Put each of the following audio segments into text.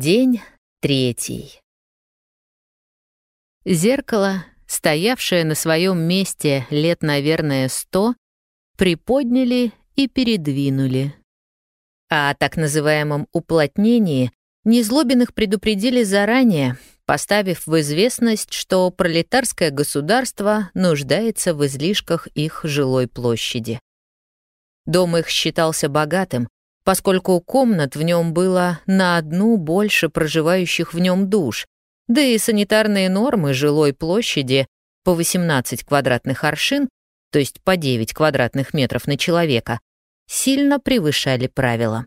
День третий. Зеркало, стоявшее на своем месте лет, наверное, сто, приподняли и передвинули. А о так называемом уплотнении Незлобиных предупредили заранее, поставив в известность, что пролетарское государство нуждается в излишках их жилой площади. Дом их считался богатым, поскольку комнат в нем было на одну больше проживающих в нем душ, да и санитарные нормы жилой площади по 18 квадратных аршин, то есть по 9 квадратных метров на человека, сильно превышали правила.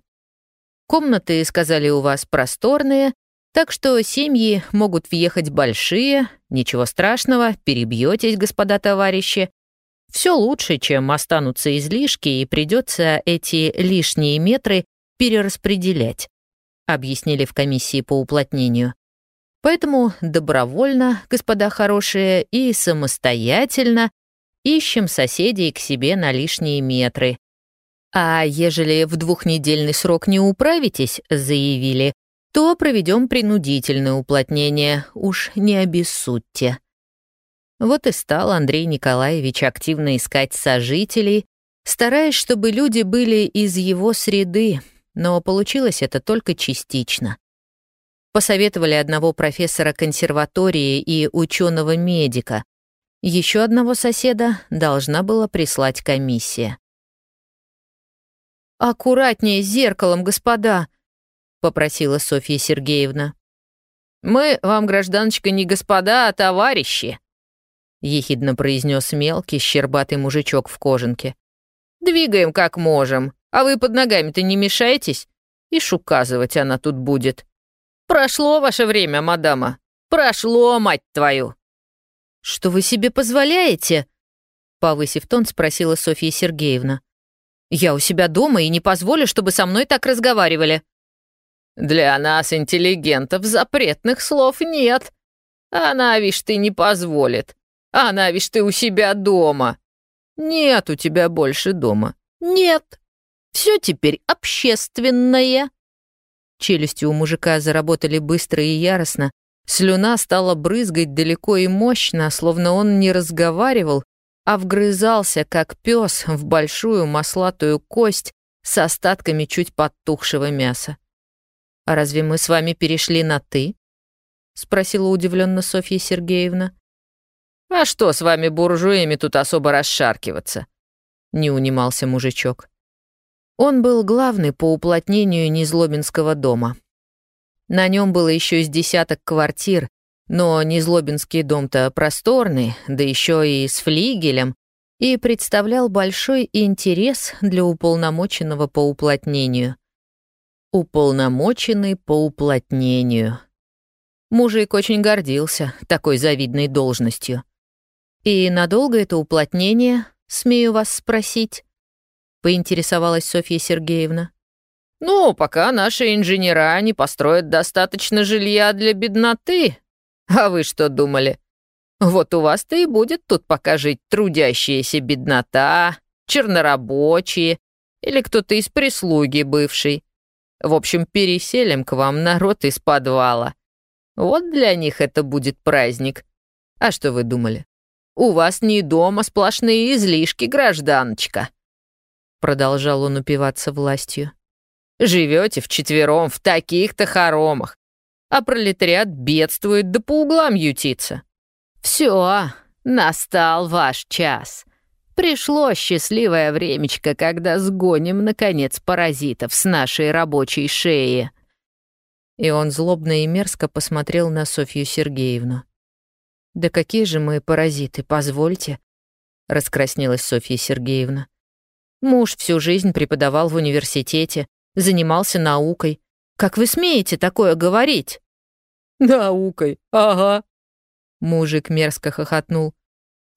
Комнаты, сказали у вас, просторные, так что семьи могут въехать большие, ничего страшного, перебьетесь, господа товарищи, все лучше, чем останутся излишки и придется эти лишние метры перераспределять, объяснили в комиссии по уплотнению. Поэтому добровольно, господа хорошие, и самостоятельно ищем соседей к себе на лишние метры. А ежели в двухнедельный срок не управитесь, заявили, то проведем принудительное уплотнение, уж не обессудьте. Вот и стал Андрей Николаевич активно искать сожителей, стараясь, чтобы люди были из его среды, но получилось это только частично. Посоветовали одного профессора консерватории и ученого-медика. Еще одного соседа должна была прислать комиссия. «Аккуратнее с зеркалом, господа», — попросила Софья Сергеевна. «Мы вам, гражданочка, не господа, а товарищи», — ехидно произнес мелкий, щербатый мужичок в кожанке. «Двигаем как можем, а вы под ногами-то не мешаетесь? Ишь указывать она тут будет. Прошло ваше время, мадама. Прошло, мать твою!» «Что вы себе позволяете?» Повысив тон, спросила Софья Сергеевна. «Я у себя дома и не позволю, чтобы со мной так разговаривали». «Для нас, интеллигентов, запретных слов нет. Она, вишь, ты не позволит. Она, вишь, ты у себя дома. Нет у тебя больше дома. Нет. Все теперь общественное. Челюсти у мужика заработали быстро и яростно. Слюна стала брызгать далеко и мощно, словно он не разговаривал, а вгрызался, как пес, в большую маслатую кость с остатками чуть подтухшего мяса. «А разве мы с вами перешли на «ты»?» — спросила удивленно Софья Сергеевна. «А что с вами, буржуями, тут особо расшаркиваться?» — не унимался мужичок. Он был главный по уплотнению Незлобинского дома. На нем было еще из десяток квартир, но Незлобинский дом-то просторный, да еще и с флигелем, и представлял большой интерес для уполномоченного по уплотнению. Уполномоченный по уплотнению. Мужик очень гордился такой завидной должностью. «И надолго это уплотнение, смею вас спросить?» — поинтересовалась Софья Сергеевна. «Ну, пока наши инженера не построят достаточно жилья для бедноты. А вы что думали? Вот у вас-то и будет тут пока жить трудящаяся беднота, чернорабочие или кто-то из прислуги бывший. В общем, переселим к вам народ из подвала. Вот для них это будет праздник. А что вы думали? У вас не дома сплошные излишки, гражданочка!» Продолжал он упиваться властью. «Живете вчетвером в таких-то хоромах, а пролетариат бедствует да по углам ютится. Все, настал ваш час. Пришло счастливое времечко, когда сгоним, наконец, паразитов с нашей рабочей шеи». И он злобно и мерзко посмотрел на Софью Сергеевну. «Да какие же мы паразиты, позвольте», — раскраснелась Софья Сергеевна. «Муж всю жизнь преподавал в университете, занимался наукой. Как вы смеете такое говорить?» «Наукой, ага», — мужик мерзко хохотнул.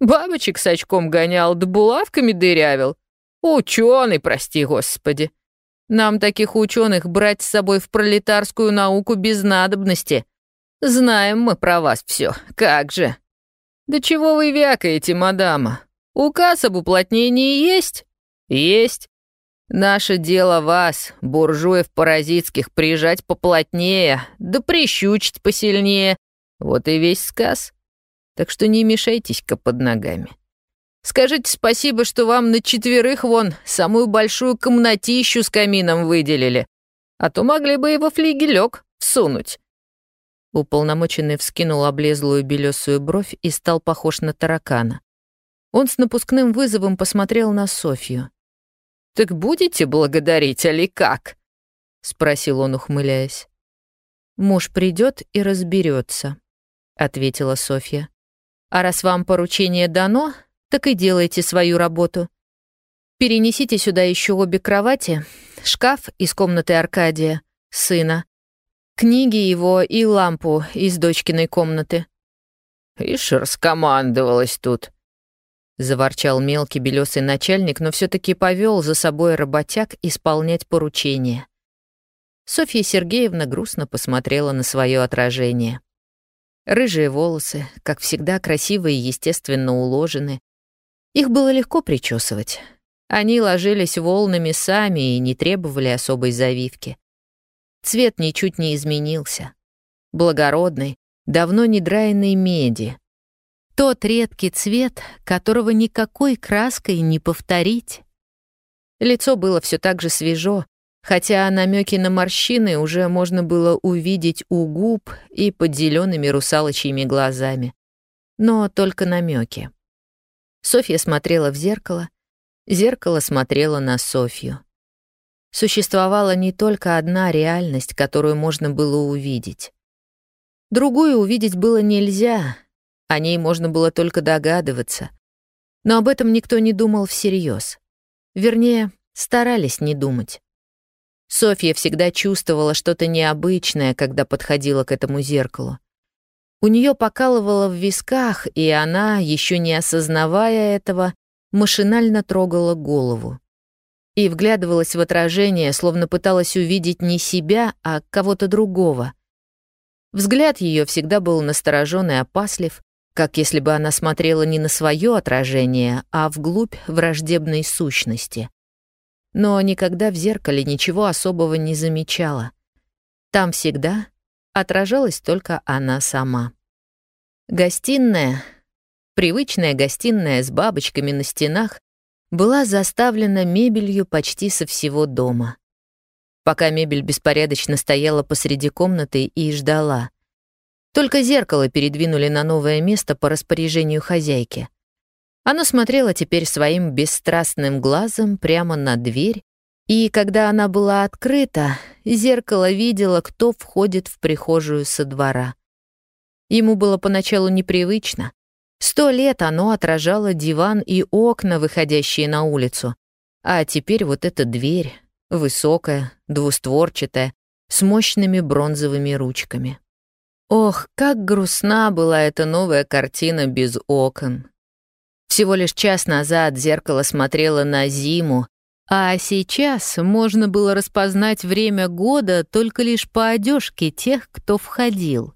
«Бабочек с очком гонял, да булавками дырявил. Ученый, прости господи. Нам таких ученых брать с собой в пролетарскую науку без надобности». Знаем мы про вас все, как же. Да чего вы вякаете, мадама? Указ об уплотнении есть? Есть. Наше дело вас, буржуев паразитских, прижать поплотнее, да прищучить посильнее. Вот и весь сказ. Так что не мешайтесь-ка под ногами. Скажите спасибо, что вам на четверых вон самую большую комнатищу с камином выделили, а то могли бы его флигелек всунуть». Уполномоченный вскинул облезлую белесую бровь и стал похож на таракана. Он с напускным вызовом посмотрел на Софью. «Так будете благодарить, али как?» — спросил он, ухмыляясь. «Муж придет и разберется, ответила Софья. «А раз вам поручение дано, так и делайте свою работу. Перенесите сюда еще обе кровати, шкаф из комнаты Аркадия, сына, книги его и лампу из дочкиной комнаты». «Ишь, раскомандовалась тут», — заворчал мелкий белесый начальник, но все таки повел за собой работяг исполнять поручение. Софья Сергеевна грустно посмотрела на свое отражение. Рыжие волосы, как всегда, красиво и естественно уложены. Их было легко причесывать. Они ложились волнами сами и не требовали особой завивки. Цвет ничуть не изменился. Благородный, давно не драенной меди — тот редкий цвет, которого никакой краской не повторить. Лицо было все так же свежо, хотя намеки на морщины уже можно было увидеть у губ и под зелеными русалочьими глазами. Но только намеки. Софья смотрела в зеркало, зеркало смотрело на Софью. Существовала не только одна реальность, которую можно было увидеть. Другую увидеть было нельзя, о ней можно было только догадываться. Но об этом никто не думал всерьез. Вернее, старались не думать. Софья всегда чувствовала что-то необычное, когда подходила к этому зеркалу. У нее покалывало в висках, и она, еще не осознавая этого, машинально трогала голову. И вглядывалась в отражение, словно пыталась увидеть не себя, а кого-то другого. Взгляд ее всегда был насторожен и опаслив, как если бы она смотрела не на свое отражение, а вглубь враждебной сущности. Но никогда в зеркале ничего особого не замечала. Там всегда отражалась только она сама. Гостиная, привычная гостиная с бабочками на стенах, была заставлена мебелью почти со всего дома. Пока мебель беспорядочно стояла посреди комнаты и ждала. Только зеркало передвинули на новое место по распоряжению хозяйки. Оно смотрело теперь своим бесстрастным глазом прямо на дверь, и когда она была открыта, зеркало видело, кто входит в прихожую со двора. Ему было поначалу непривычно. Сто лет оно отражало диван и окна, выходящие на улицу. А теперь вот эта дверь, высокая, двустворчатая, с мощными бронзовыми ручками. Ох, как грустна была эта новая картина без окон. Всего лишь час назад зеркало смотрело на зиму, а сейчас можно было распознать время года только лишь по одежке тех, кто входил.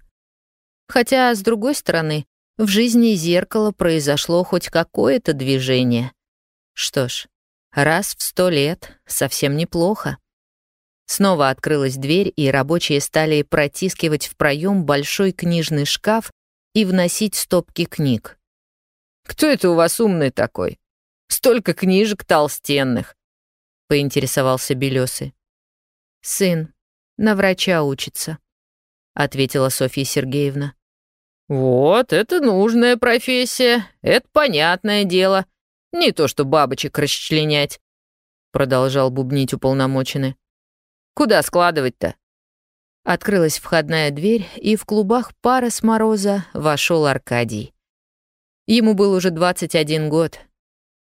Хотя, с другой стороны, в жизни зеркала произошло хоть какое-то движение. Что ж, раз в сто лет совсем неплохо. Снова открылась дверь, и рабочие стали протискивать в проем большой книжный шкаф и вносить стопки книг. «Кто это у вас умный такой? Столько книжек толстенных!» — поинтересовался Белёсый. «Сын, на врача учится», — ответила Софья Сергеевна. «Вот, это нужная профессия, это понятное дело. Не то что бабочек расчленять», — продолжал бубнить уполномоченный. Куда складывать-то?» Открылась входная дверь, и в клубах пара с мороза вошел Аркадий. Ему был уже 21 год.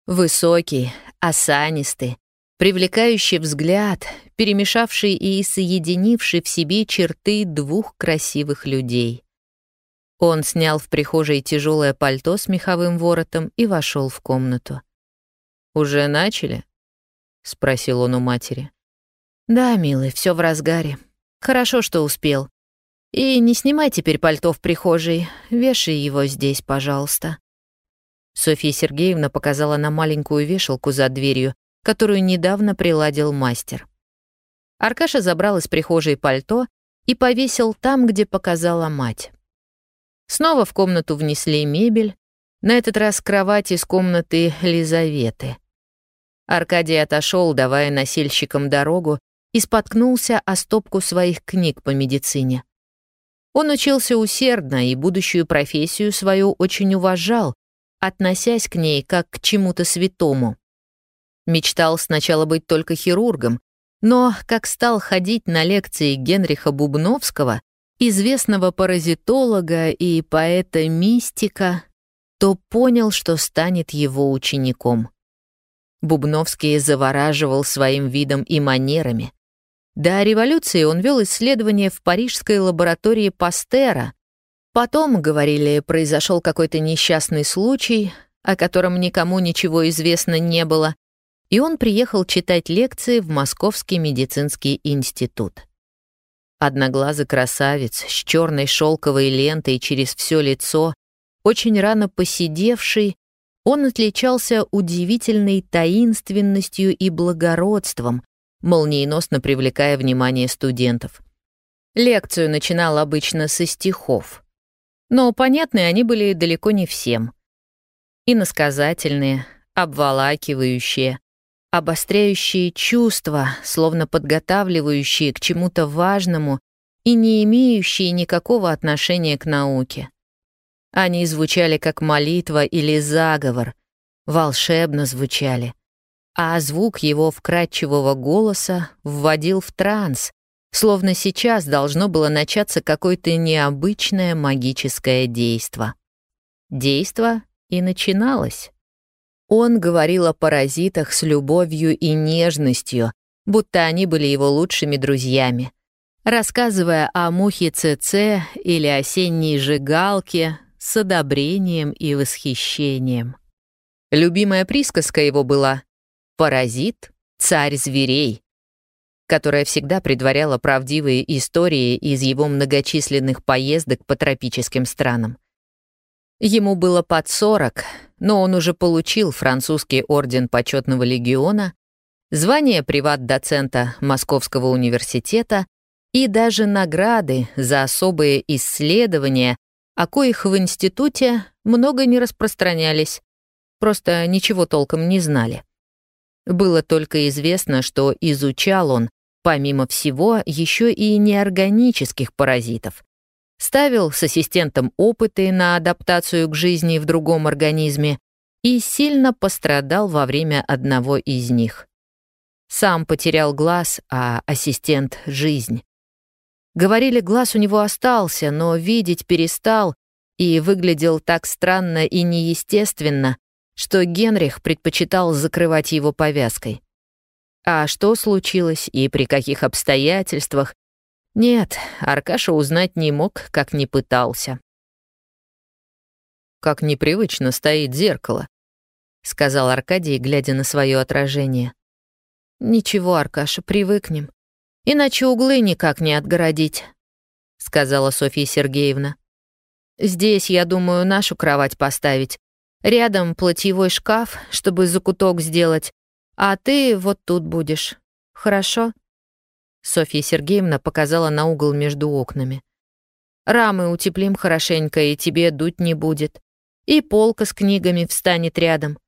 Высокий, осанистый, привлекающий взгляд, перемешавший и соединивший в себе черты двух красивых людей. Он снял в прихожей тяжелое пальто с меховым воротом и вошел в комнату. «Уже начали?» — спросил он у матери. «Да, милый, все в разгаре. Хорошо, что успел. И не снимай теперь пальто в прихожей, вешай его здесь, пожалуйста». Софья Сергеевна показала на маленькую вешалку за дверью, которую недавно приладил мастер. Аркаша забрал из прихожей пальто и повесил там, где показала мать. Снова в комнату внесли мебель, на этот раз кровать из комнаты Лизаветы. Аркадий отошел, давая носильщикам дорогу, и споткнулся о стопку своих книг по медицине. Он учился усердно и будущую профессию свою очень уважал, относясь к ней как к чему-то святому. Мечтал сначала быть только хирургом, но как стал ходить на лекции Генриха Бубновского, известного паразитолога и поэта-мистика, то понял, что станет его учеником. Бубновский завораживал своим видом и манерами. До революции он вел исследования в парижской лаборатории Пастера. Потом, говорили, произошел какой-то несчастный случай, о котором никому ничего известно не было, и он приехал читать лекции в Московский медицинский институт. Одноглазый красавец с черной шелковой лентой через все лицо, очень рано посидевший, он отличался удивительной таинственностью и благородством, молниеносно привлекая внимание студентов. Лекцию начинал обычно со стихов. Но понятны они были далеко не всем. Иносказательные, обволакивающие, обостряющие чувства, словно подготавливающие к чему-то важному и не имеющие никакого отношения к науке. Они звучали как молитва или заговор, волшебно звучали, а звук его вкрадчивого голоса вводил в транс, словно сейчас должно было начаться какое-то необычное магическое действо. Действо и начиналось. Он говорил о паразитах с любовью и нежностью, будто они были его лучшими друзьями. Рассказывая о мухе ЦЦ или осенней жигалке с одобрением и восхищением. Любимая присказка его была «Паразит — царь зверей», которая всегда предваряла правдивые истории из его многочисленных поездок по тропическим странам. Ему было под 40, но он уже получил французский орден почетного легиона, звание приват-доцента Московского университета и даже награды за особые исследования, о коих в институте много не распространялись, просто ничего толком не знали. Было только известно, что изучал он, помимо всего, еще и неорганических паразитов, ставил с ассистентом опыты на адаптацию к жизни в другом организме и сильно пострадал во время одного из них. Сам потерял глаз, а ассистент — жизнь. Говорили, глаз у него остался, но видеть перестал и выглядел так странно и неестественно, что Генрих предпочитал закрывать его повязкой. А что случилось и при каких обстоятельствах, нет, Аркаша узнать не мог, как не пытался. «Как непривычно стоит зеркало», — сказал Аркадий, глядя на свое отражение. «Ничего, Аркаша, привыкнем. Иначе углы никак не отгородить», — сказала Софья Сергеевна. «Здесь, я думаю, нашу кровать поставить. Рядом платьевой шкаф, чтобы закуток сделать. А ты вот тут будешь. Хорошо?» Софья Сергеевна показала на угол между окнами. «Рамы утеплим хорошенько, и тебе дуть не будет. И полка с книгами встанет рядом.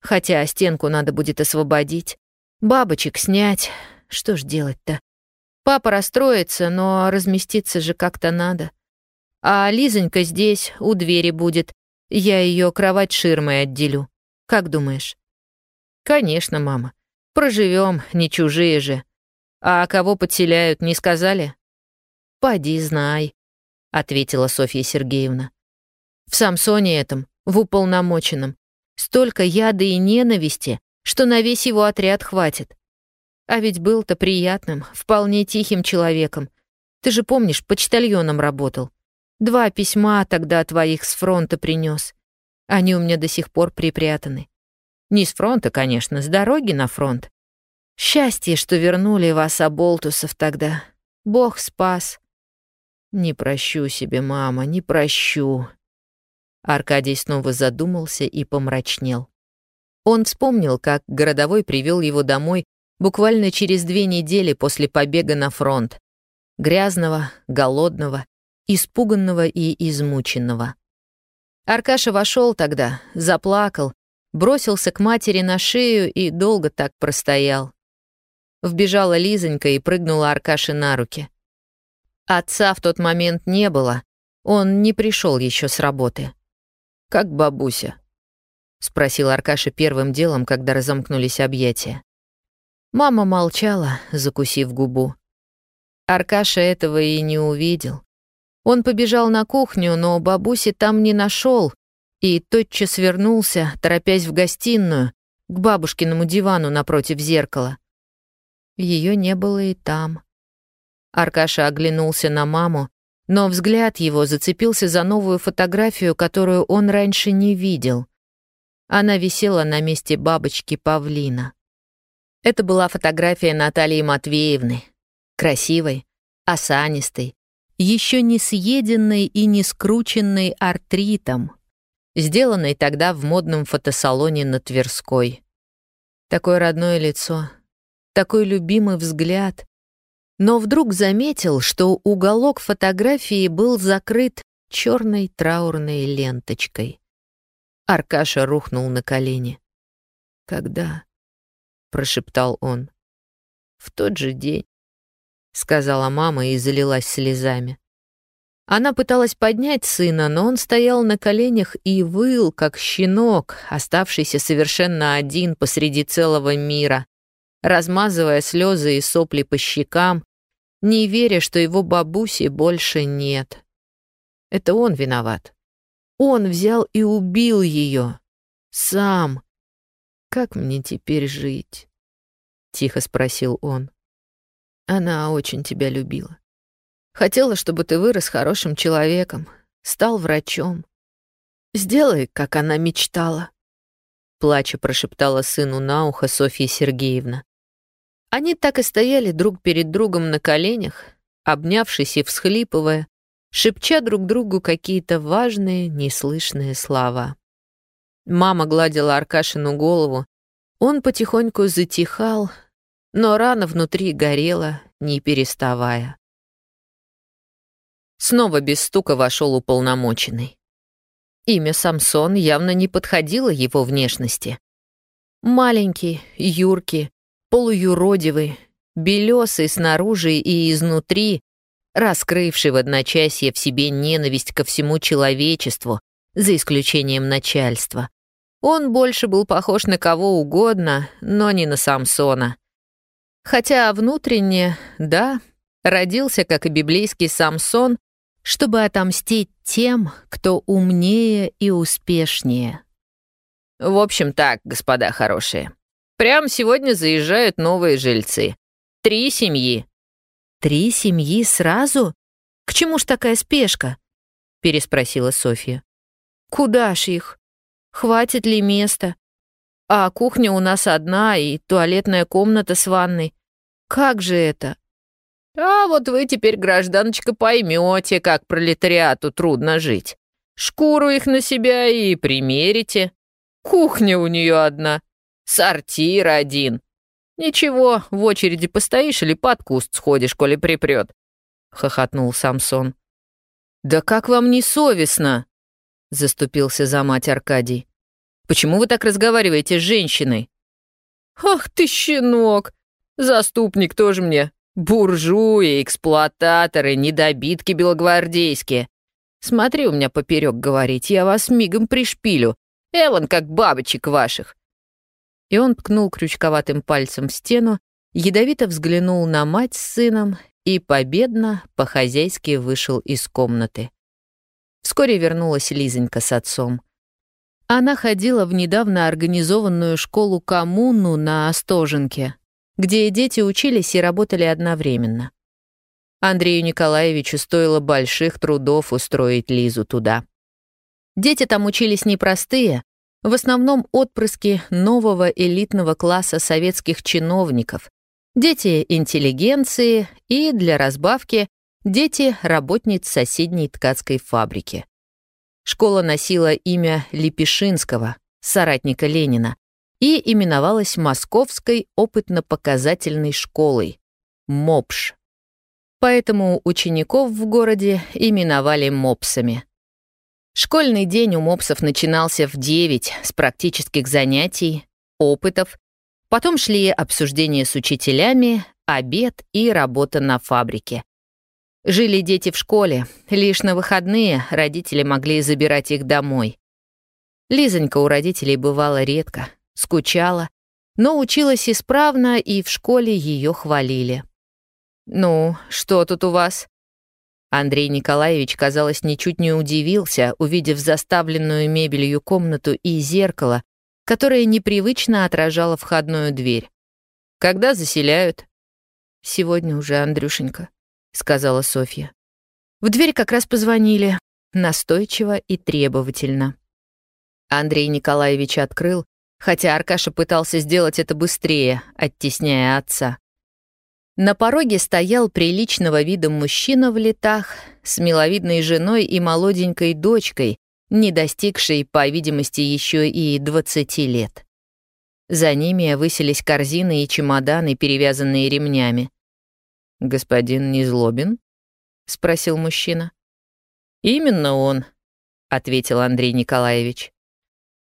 Хотя стенку надо будет освободить. Бабочек снять. Что ж делать-то? Папа расстроится, но разместиться же как-то надо. А Лизонька здесь, у двери будет. Я ее кровать ширмой отделю. Как думаешь?» «Конечно, мама. Проживем, не чужие же. «А кого подселяют, не сказали?» «Поди знай», — ответила Софья Сергеевна. «В Самсоне этом, в уполномоченном, столько яда и ненависти, что на весь его отряд хватит. А ведь был-то приятным, вполне тихим человеком. Ты же помнишь, почтальоном работал. Два письма тогда твоих с фронта принес. Они у меня до сих пор припрятаны. Не с фронта, конечно, с дороги на фронт. Счастье, что вернули вас, оболтусов, тогда. Бог спас. Не прощу себе, мама, не прощу. Аркадий снова задумался и помрачнел. Он вспомнил, как городовой привел его домой буквально через две недели после побега на фронт. Грязного, голодного, испуганного и измученного. Аркаша вошел тогда, заплакал, бросился к матери на шею и долго так простоял. Вбежала Лизонька и прыгнула Аркаше на руки. Отца в тот момент не было, он не пришел еще с работы. «Как бабуся?» — спросил Аркаша первым делом, когда разомкнулись объятия. Мама молчала, закусив губу. Аркаша этого и не увидел. Он побежал на кухню, но бабуси там не нашел и тотчас вернулся, торопясь в гостиную, к бабушкиному дивану напротив зеркала. Ее не было и там. Аркаша оглянулся на маму, но взгляд его зацепился за новую фотографию, которую он раньше не видел. Она висела на месте бабочки павлина. Это была фотография Натальи Матвеевны, красивой, осанистой, еще не съеденной и не скрученной артритом, сделанной тогда в модном фотосалоне на Тверской. Такое родное лицо, такой любимый взгляд. Но вдруг заметил, что уголок фотографии был закрыт черной траурной ленточкой. Аркаша рухнул на колени. «Когда?» — прошептал он. «В тот же день», — сказала мама и залилась слезами. Она пыталась поднять сына, но он стоял на коленях и выл, как щенок, оставшийся совершенно один посреди целого мира, размазывая слезы и сопли по щекам, не веря, что его бабуси больше нет. Это он виноват. Он взял и убил ее. Сам. «Как мне теперь жить?» — тихо спросил он. Она очень тебя любила. Хотела, чтобы ты вырос хорошим человеком, стал врачом. Сделай, как она мечтала. Плача прошептала сыну на ухо Софья Сергеевна. Они так и стояли друг перед другом на коленях, обнявшись и всхлипывая, шепча друг другу какие-то важные, неслышные слова. Мама гладила Аркашину голову, он потихоньку затихал, но рана внутри горела, не переставая. Снова без стука вошел уполномоченный. Имя Самсон явно не подходило его внешности. Маленький, юркий, полуюродивый, белесый снаружи и изнутри, раскрывший в одночасье в себе ненависть ко всему человечеству, за исключением начальства. Он больше был похож на кого угодно, но не на Самсона. Хотя внутренне, да, родился, как и библейский Самсон, чтобы отомстить тем, кто умнее и успешнее. В общем так, господа хорошие. Прямо сегодня заезжают новые жильцы. Три семьи. Три семьи сразу? К чему ж такая спешка? Переспросила Софья. Куда ж их? Хватит ли места? А кухня у нас одна и туалетная комната с ванной. Как же это? А вот вы теперь, гражданочка, поймете, как пролетариату трудно жить. Шкуру их на себя и примерите. Кухня у нее одна, сортир один. Ничего, в очереди постоишь или под куст сходишь, коли припрет. Хохотнул Самсон. Да как вам не совестно? Заступился за мать Аркадий. Почему вы так разговариваете с женщиной? Ах ты, щенок! Заступник тоже мне, Буржуи, эксплуататоры, недобитки белогвардейские. Смотри у меня поперек говорить, я вас мигом пришпилю. Эван, как бабочек ваших. И он ткнул крючковатым пальцем в стену, ядовито взглянул на мать с сыном и победно, по-хозяйски вышел из комнаты. Вскоре вернулась Лизонька с отцом. Она ходила в недавно организованную школу-коммуну на Остоженке, где дети учились и работали одновременно. Андрею Николаевичу стоило больших трудов устроить Лизу туда. Дети там учились непростые, в основном отпрыски нового элитного класса советских чиновников, дети интеллигенции и, для разбавки, дети работниц соседней ткацкой фабрики. Школа носила имя Лепешинского, соратника Ленина, и именовалась Московской опытно-показательной школой — МОПШ. Поэтому учеников в городе именовали мопсами. Школьный день у мопсов начинался в 9 с практических занятий, опытов, потом шли обсуждения с учителями, обед и работа на фабрике. Жили дети в школе, лишь на выходные родители могли забирать их домой. Лизонька у родителей бывала редко, скучала, но училась исправно, и в школе ее хвалили. «Ну, что тут у вас?» Андрей Николаевич, казалось, ничуть не удивился, увидев заставленную мебелью комнату и зеркало, которое непривычно отражало входную дверь. «Когда заселяют?» «Сегодня уже, Андрюшенька», — сказала Софья. В дверь как раз позвонили, настойчиво и требовательно. Андрей Николаевич открыл, хотя Аркаша пытался сделать это быстрее, оттесняя отца. На пороге стоял приличного вида мужчина в летах с миловидной женой и молоденькой дочкой, не достигшей, по видимости, еще и 20 лет. За ними высились корзины и чемоданы, перевязанные ремнями. «Господин Незлобин?» — спросил мужчина. «Именно он», — ответил Андрей Николаевич.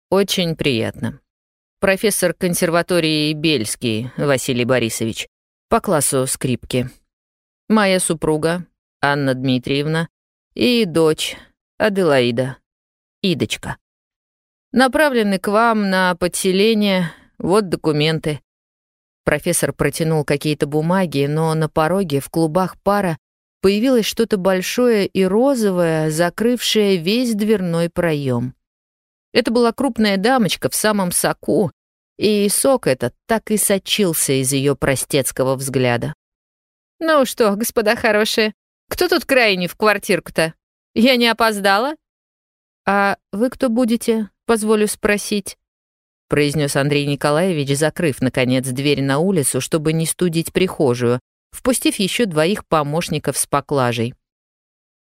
«Очень приятно. Профессор консерватории Бельский Василий Борисович по классу скрипки. Моя супруга, Анна Дмитриевна, и дочь, Аделаида, Идочка. Направлены к вам на подселение, вот документы. Профессор протянул какие-то бумаги, но на пороге в клубах пара появилось что-то большое и розовое, закрывшее весь дверной проем. Это была крупная дамочка в самом соку, и сок этот так и сочился из ее простецкого взгляда. «Ну что, господа хорошие, кто тут крайний в квартирку-то? Я не опоздала?» «А вы кто будете, позволю спросить?» произнес Андрей Николаевич, закрыв, наконец, дверь на улицу, чтобы не студить прихожую, впустив еще двоих помощников с поклажей.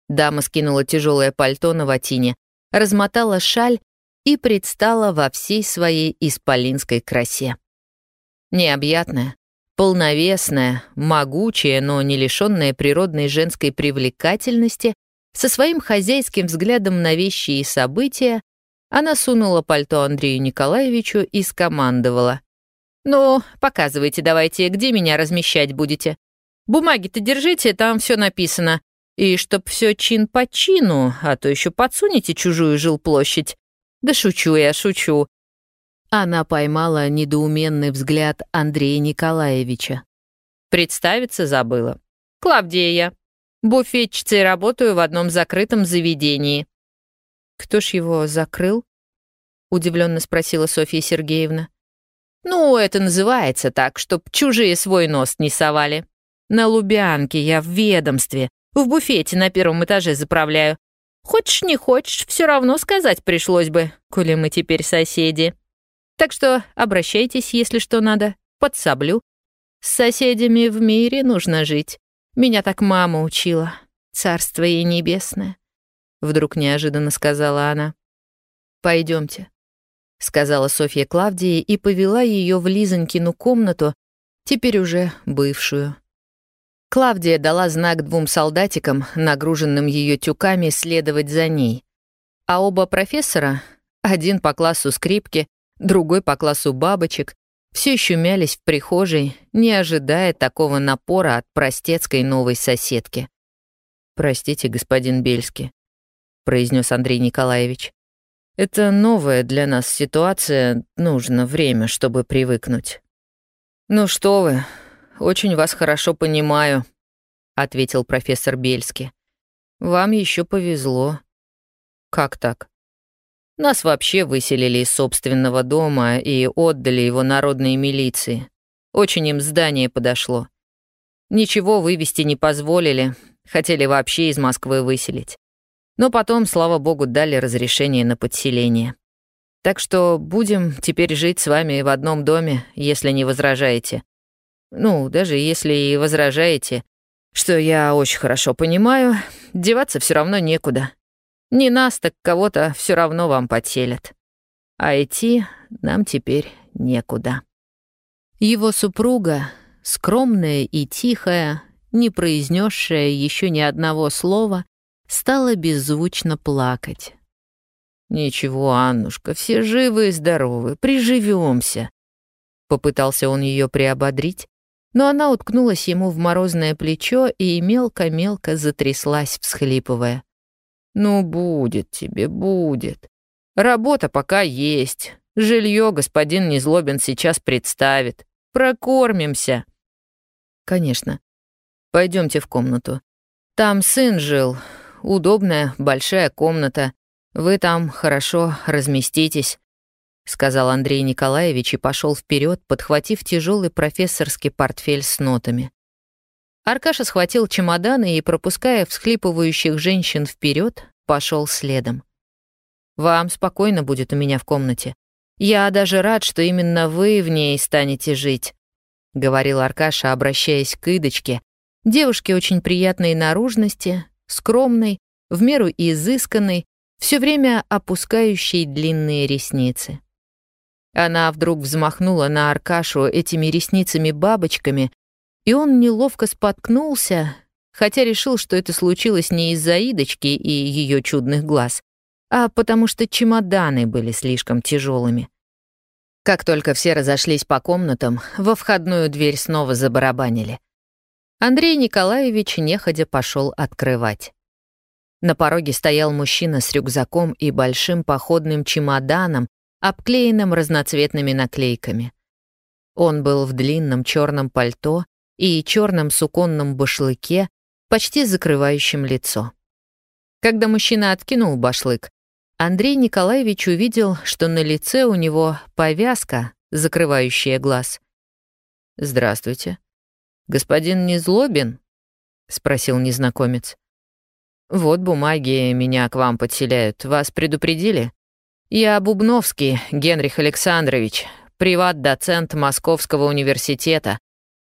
Дама скинула тяжелое пальто на ватине, размотала шаль и предстала во всей своей исполинской красе. Необъятная, полновесная, могучая, но не лишенная природной женской привлекательности, со своим хозяйским взглядом на вещи и события, она сунула пальто Андрею Николаевичу и скомандовала. «Ну, показывайте давайте, где меня размещать будете. Бумаги-то держите, там все написано. И чтоб все чин по чину, а то еще подсунете чужую жилплощадь. Да шучу я, шучу». Она поймала недоуменный взгляд Андрея Николаевича. Представиться забыла. «Клавдия. Буфетчицей работаю в одном закрытом заведении». «Кто ж его закрыл?» — удивленно спросила Софья Сергеевна. «Ну, это называется так, чтоб чужие свой нос не совали. На Лубянке я в ведомстве, в буфете на первом этаже заправляю. Хочешь, не хочешь, все равно сказать пришлось бы, коли мы теперь соседи. Так что обращайтесь, если что надо, подсоблю. С соседями в мире нужно жить. Меня так мама учила. Царство ей небесное. Вдруг неожиданно сказала она. Пойдемте, сказала Софья Клавдии и повела ее в Лизонькину комнату, теперь уже бывшую. Клавдия дала знак двум солдатикам, нагруженным ее тюками, следовать за ней. А оба профессора, один по классу скрипки, другой по классу бабочек, все еще мялись в прихожей, не ожидая такого напора от простецкой новой соседки. «Простите, господин Бельский», — произнес Андрей Николаевич. «Это новая для нас ситуация, нужно время, чтобы привыкнуть». «Ну что вы, очень вас хорошо понимаю», — ответил профессор Бельский. «Вам еще повезло». «Как так?» «Нас вообще выселили из собственного дома и отдали его народной милиции. Очень им здание подошло. Ничего вывести не позволили, хотели вообще из Москвы выселить. Но потом, слава богу, дали разрешение на подселение. Так что будем теперь жить с вами в одном доме, если не возражаете. Ну, даже если и возражаете, что я очень хорошо понимаю, деваться все равно некуда. Не нас, так кого-то все равно вам подселят. а идти нам теперь некуда. Его супруга, скромная и тихая, не произнесшая еще ни одного слова, стала беззвучно плакать. «Ничего, Аннушка, все живы и здоровы, приживемся. Попытался он ее приободрить, но она уткнулась ему в морозное плечо и мелко-мелко затряслась, всхлипывая. «Ну, будет тебе, будет. Работа пока есть. Жилье господин Незлобин сейчас представит. Прокормимся». «Конечно. Пойдемте в комнату. Там сын жил. Удобная, большая комната. Вы там хорошо разместитесь сказал Андрей Николаевич и пошел вперед, подхватив тяжелый профессорский портфель с нотами. Аркаша схватил чемоданы и, пропуская всхлипывающих женщин вперед, пошел следом. «Вам спокойно будет у меня в комнате. Я даже рад, что именно вы в ней станете жить», — говорил Аркаша, обращаясь к Идочке, девушке очень приятной наружности, скромной, в меру изысканной, все время опускающей длинные ресницы. Она вдруг взмахнула на Аркашу этими ресницами-бабочками, и он неловко споткнулся, хотя решил, что это случилось не из-за Идочки и ее чудных глаз, а потому что чемоданы были слишком тяжелыми. Как только все разошлись по комнатам, во входную дверь снова забарабанили. Андрей Николаевич неходя пошел открывать. На пороге стоял мужчина с рюкзаком и большим походным чемоданом, обклеенным разноцветными наклейками. Он был в длинном черном пальто и черном суконном башлыке, почти закрывающем лицо. Когда мужчина откинул башлык, Андрей Николаевич увидел, что на лице у него повязка, закрывающая глаз. «Здравствуйте. Господин Незлобин?» — спросил незнакомец. «Вот бумаги меня к вам подселяют. Вас предупредили?» «Я Бубновский Генрих Александрович, приват-доцент Московского университета.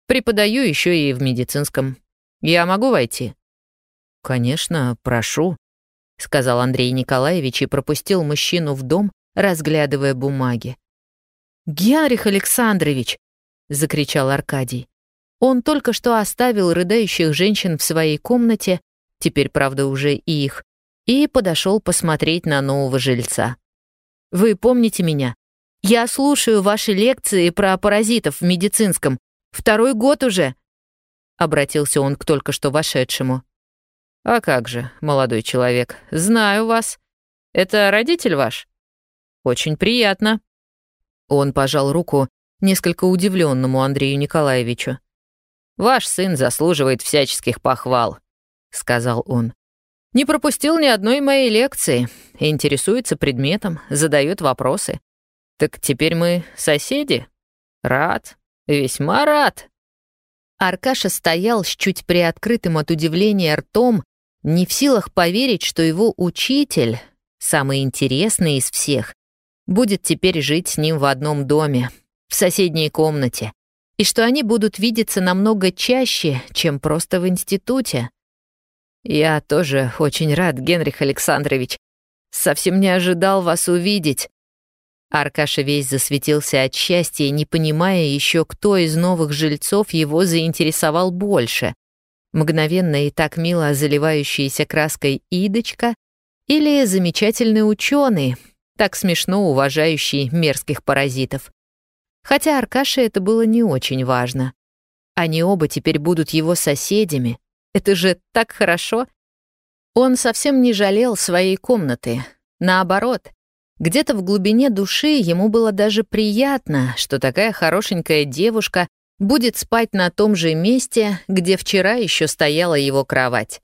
Преподаю еще и в медицинском. Я могу войти?» «Конечно, прошу», — сказал Андрей Николаевич и пропустил мужчину в дом, разглядывая бумаги. «Генрих Александрович!» — закричал Аркадий. Он только что оставил рыдающих женщин в своей комнате, теперь, правда, уже и их, и подошел посмотреть на нового жильца. Вы помните меня? Я слушаю ваши лекции про паразитов в медицинском. Второй год уже!» Обратился он к только что вошедшему. «А как же, молодой человек, знаю вас. Это родитель ваш?» «Очень приятно». Он пожал руку несколько удивленному Андрею Николаевичу. «Ваш сын заслуживает всяческих похвал», — сказал он. Не пропустил ни одной моей лекции, интересуется предметом, задает вопросы. Так теперь мы соседи? Рад, весьма рад. Аркаша стоял с чуть приоткрытым от удивления ртом, не в силах поверить, что его учитель, самый интересный из всех, будет теперь жить с ним в одном доме, в соседней комнате, и что они будут видеться намного чаще, чем просто в институте. «Я тоже очень рад, Генрих Александрович. Совсем не ожидал вас увидеть». Аркаша весь засветился от счастья, не понимая еще, кто из новых жильцов его заинтересовал больше. Мгновенно и так мило заливающаяся краской Идочка или замечательный ученый, так смешно уважающий мерзких паразитов. Хотя Аркаше это было не очень важно. Они оба теперь будут его соседями, это же так хорошо. Он совсем не жалел своей комнаты. Наоборот, где-то в глубине души ему было даже приятно, что такая хорошенькая девушка будет спать на том же месте, где вчера еще стояла его кровать.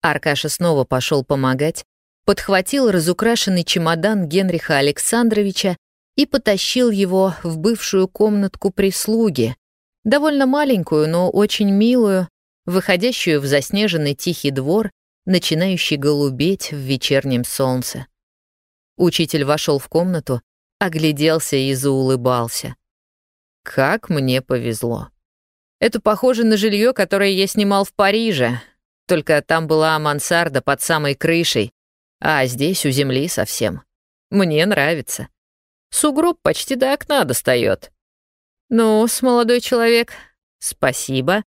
Аркаша снова пошел помогать, подхватил разукрашенный чемодан Генриха Александровича и потащил его в бывшую комнатку прислуги, довольно маленькую, но очень милую, выходящую в заснеженный тихий двор, начинающий голубеть в вечернем солнце. Учитель вошел в комнату, огляделся и заулыбался. «Как мне повезло. Это похоже на жилье, которое я снимал в Париже, только там была мансарда под самой крышей, а здесь у земли совсем. Мне нравится. Сугроб почти до окна достает. Ну, с молодой человек, спасибо.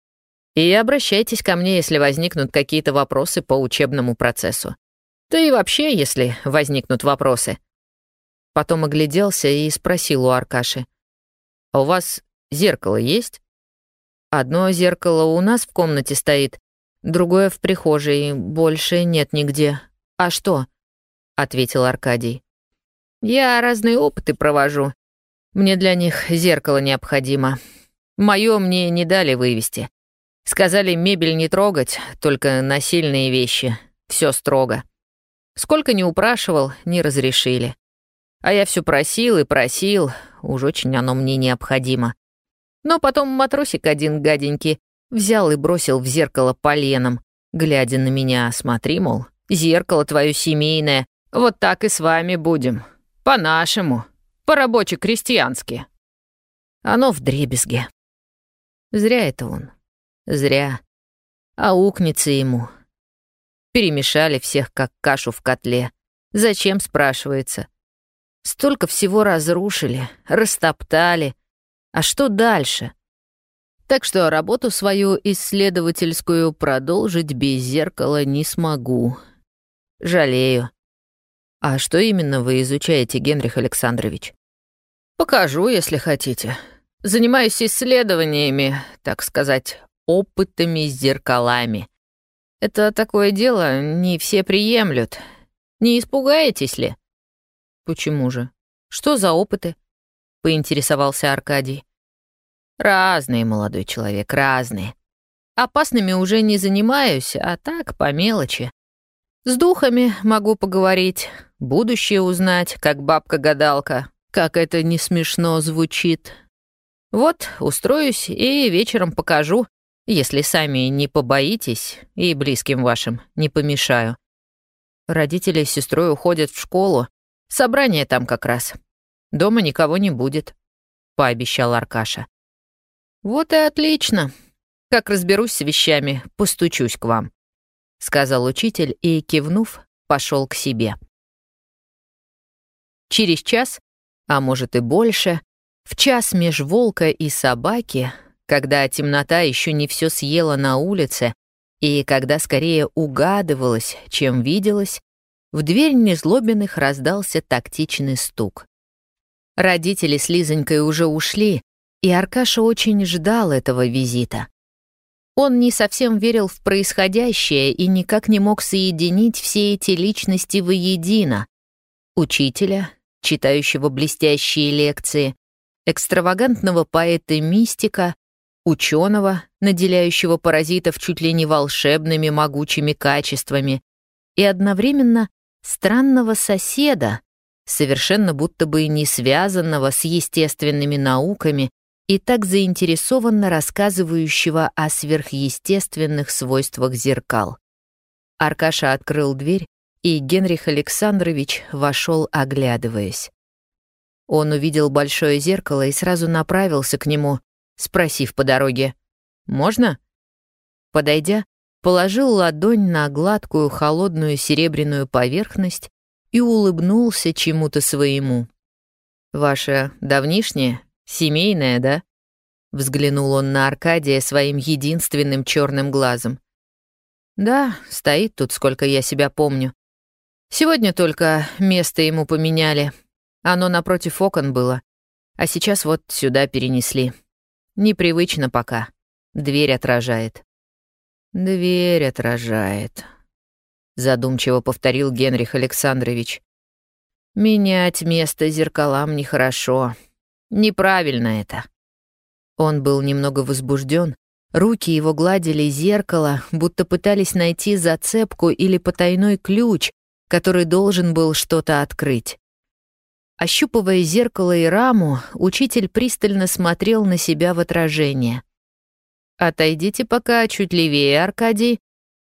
И обращайтесь ко мне, если возникнут какие-то вопросы по учебному процессу. Да и вообще, если возникнут вопросы. Потом огляделся и спросил у Аркаши. «А у вас зеркало есть?» «Одно зеркало у нас в комнате стоит, другое в прихожей, больше нет нигде. А что?» — ответил Аркадий. «Я разные опыты провожу. Мне для них зеркало необходимо. Моё мне не дали вывести. Сказали, мебель не трогать, только насильные вещи. Все строго. Сколько не упрашивал, не разрешили. А я все просил и просил, уж очень оно мне необходимо. Но потом матросик один гаденький взял и бросил в зеркало поленом, глядя на меня, смотри, мол, зеркало твое семейное, вот так и с вами будем. По-нашему, по-рабоче-крестьянски. Оно в дребезге. Зря это он. Зря. Аукнется ему. Перемешали всех, как кашу в котле. Зачем, спрашивается? Столько всего разрушили, растоптали. А что дальше? Так что работу свою исследовательскую продолжить без зеркала не смогу. Жалею. А что именно вы изучаете, Генрих Александрович? Покажу, если хотите. Занимаюсь исследованиями, так сказать, опытами с зеркалами. Это такое дело не все приемлют. Не испугаетесь ли? Почему же? Что за опыты? Поинтересовался Аркадий. Разные, молодой человек, разные. Опасными уже не занимаюсь, а так, по мелочи. С духами могу поговорить, будущее узнать, как бабка-гадалка, как это не смешно звучит. Вот, устроюсь и вечером покажу, если сами не побоитесь и близким вашим не помешаю. Родители с сестрой уходят в школу. Собрание там как раз. Дома никого не будет», — пообещал Аркаша. «Вот и отлично. Как разберусь с вещами, постучусь к вам», — сказал учитель и, кивнув, пошел к себе. Через час, а может и больше, в час меж волка и собаки когда темнота еще не все съела на улице, и когда скорее угадывалось, чем виделось, в дверь Незлобиных раздался тактичный стук. Родители с Лизонькой уже ушли, и Аркаша очень ждал этого визита. Он не совсем верил в происходящее и никак не мог соединить все эти личности воедино. Учителя, читающего блестящие лекции, экстравагантного поэта-мистика ученого, наделяющего паразитов чуть ли не волшебными могучими качествами, и одновременно странного соседа, совершенно будто бы не связанного с естественными науками и так заинтересованно рассказывающего о сверхъестественных свойствах зеркал. Аркаша открыл дверь, и Генрих Александрович вошел, оглядываясь. Он увидел большое зеркало и сразу направился к нему, спросив по дороге «Можно?». Подойдя, положил ладонь на гладкую холодную серебряную поверхность и улыбнулся чему-то своему. «Ваше давнишнее, семейное, да?» Взглянул он на Аркадия своим единственным черным глазом. «Да, стоит тут, сколько я себя помню. Сегодня только место ему поменяли. Оно напротив окон было, а сейчас вот сюда перенесли». Непривычно пока. Дверь отражает. Дверь отражает. Задумчиво повторил Генрих Александрович. Менять место зеркалам нехорошо. Неправильно это. Он был немного возбужден. Руки его гладили зеркало, будто пытались найти зацепку или потайной ключ, который должен был что-то открыть. Ощупывая зеркало и раму, учитель пристально смотрел на себя в отражение. «Отойдите пока чуть левее, Аркадий.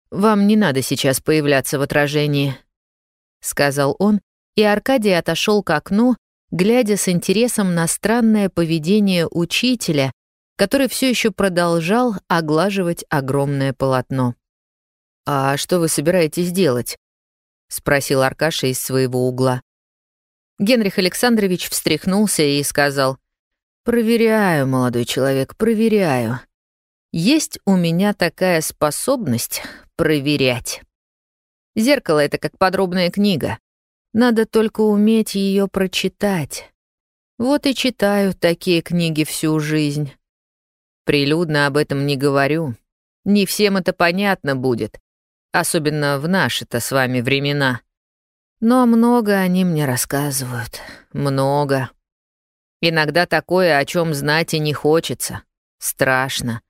Вам не надо сейчас появляться в отражении», — сказал он, и Аркадий отошел к окну, глядя с интересом на странное поведение учителя, который все еще продолжал оглаживать огромное полотно. «А что вы собираетесь делать?» — спросил Аркаша из своего угла. Генрих Александрович встряхнулся и сказал, «Проверяю, молодой человек, проверяю. Есть у меня такая способность проверять. Зеркало — это как подробная книга. Надо только уметь ее прочитать. Вот и читаю такие книги всю жизнь. Прилюдно об этом не говорю. Не всем это понятно будет, особенно в наши-то с вами времена. Но много они мне рассказывают. Много. Иногда такое, о чем знать и не хочется. Страшно.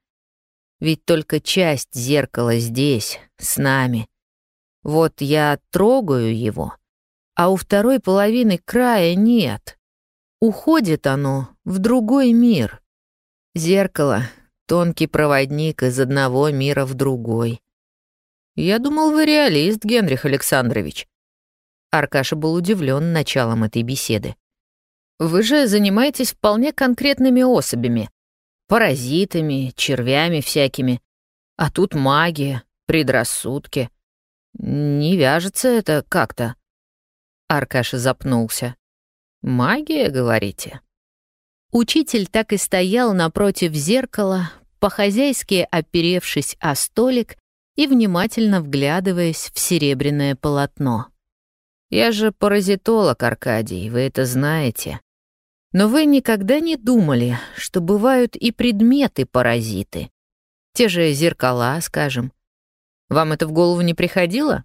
Ведь только часть зеркала здесь, с нами. Вот я трогаю его, а у второй половины края нет. Уходит оно в другой мир. Зеркало — тонкий проводник из одного мира в другой. Я думал, вы реалист, Генрих Александрович. Аркаша был удивлен началом этой беседы. Вы же занимаетесь вполне конкретными особями. Паразитами, червями всякими. А тут магия, предрассудки. Не вяжется это как-то. Аркаша запнулся. «Магия, говорите?» Учитель так и стоял напротив зеркала, по-хозяйски оперевшись о столик и внимательно вглядываясь в серебряное полотно. «Я же паразитолог, Аркадий, вы это знаете. Но вы никогда не думали, что бывают и предметы-паразиты? Те же зеркала, скажем. Вам это в голову не приходило?»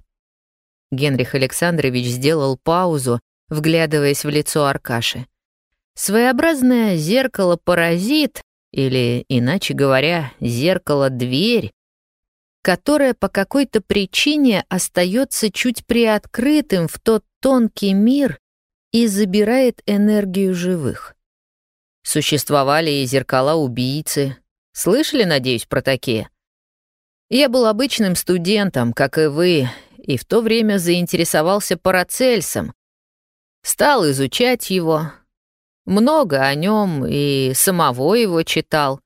Генрих Александрович сделал паузу, вглядываясь в лицо Аркаши. Своеобразное зеркало-паразит, или, иначе говоря, зеркало-дверь, которое по какой-то причине остается чуть приоткрытым в тот тонкий мир и забирает энергию живых. Существовали и зеркала-убийцы. Слышали, надеюсь, про такие? Я был обычным студентом, как и вы, и в то время заинтересовался Парацельсом. Стал изучать его, много о нем и самого его читал.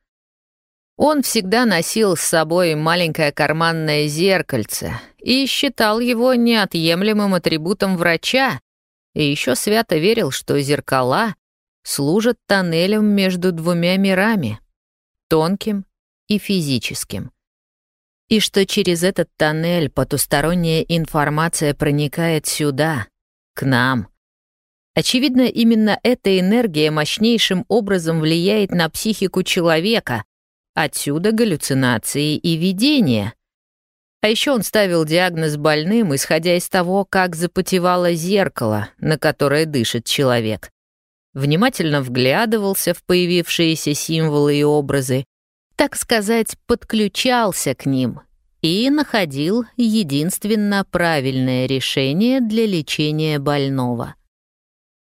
Он всегда носил с собой маленькое карманное зеркальце и считал его неотъемлемым атрибутом врача, и еще свято верил, что зеркала служат тоннелем между двумя мирами — тонким и физическим. И что через этот тоннель потусторонняя информация проникает сюда, к нам — Очевидно, именно эта энергия мощнейшим образом влияет на психику человека. Отсюда галлюцинации и видения. А еще он ставил диагноз больным, исходя из того, как запотевало зеркало, на которое дышит человек. Внимательно вглядывался в появившиеся символы и образы, так сказать, подключался к ним и находил единственно правильное решение для лечения больного —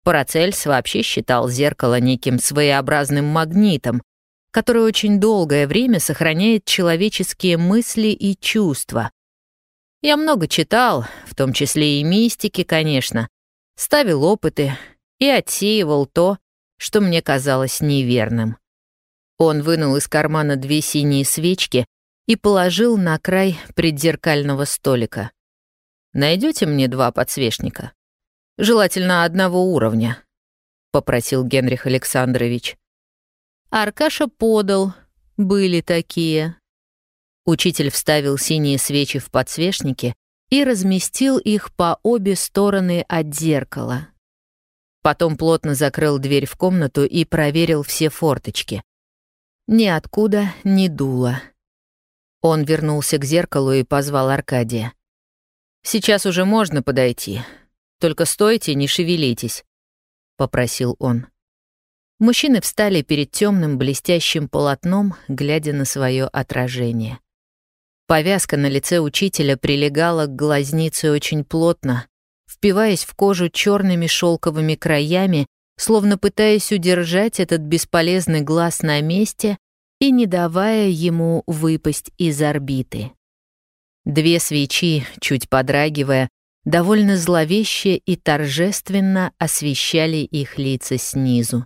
Парацельс вообще считал зеркало неким своеобразным магнитом, который очень долгое время сохраняет человеческие мысли и чувства. Я много читал, в том числе и мистики, конечно, ставил опыты и отсеивал то, что мне казалось неверным. Он вынул из кармана две синие свечки и положил на край предзеркального столика. Найдете мне два подсвечника? Желательно одного уровня», — попросил Генрих Александрович. Аркаша подал. Были такие. Учитель вставил синие свечи в подсвечники и разместил их по обе стороны от зеркала. Потом плотно закрыл дверь в комнату и проверил все форточки. Ниоткуда не дуло. Он вернулся к зеркалу и позвал Аркадия. «Сейчас уже можно подойти. Только стойте, не шевелитесь», — попросил он. Мужчины встали перед темным блестящим полотном, глядя на свое отражение. Повязка на лице учителя прилегала к глазнице очень плотно, впиваясь в кожу черными шелковыми краями, словно пытаясь удержать этот бесполезный глаз на месте и не давая ему выпасть из орбиты. Две свечи, чуть подрагивая, довольно зловеще и торжественно освещали их лица снизу.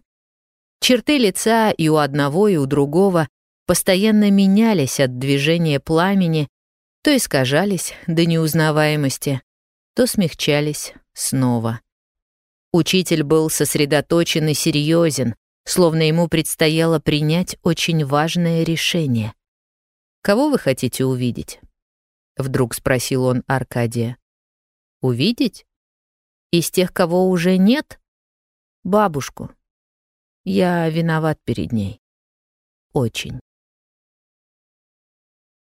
Черты лица и у одного, и у другого постоянно менялись от движения пламени, то искажались до неузнаваемости, то смягчались снова. Учитель был сосредоточен и серьезен, словно ему предстояло принять очень важное решение. «Кого вы хотите увидеть?» — вдруг спросил он Аркадия. «Увидеть? Из тех, кого уже нет? Бабушку. Я виноват перед ней. Очень».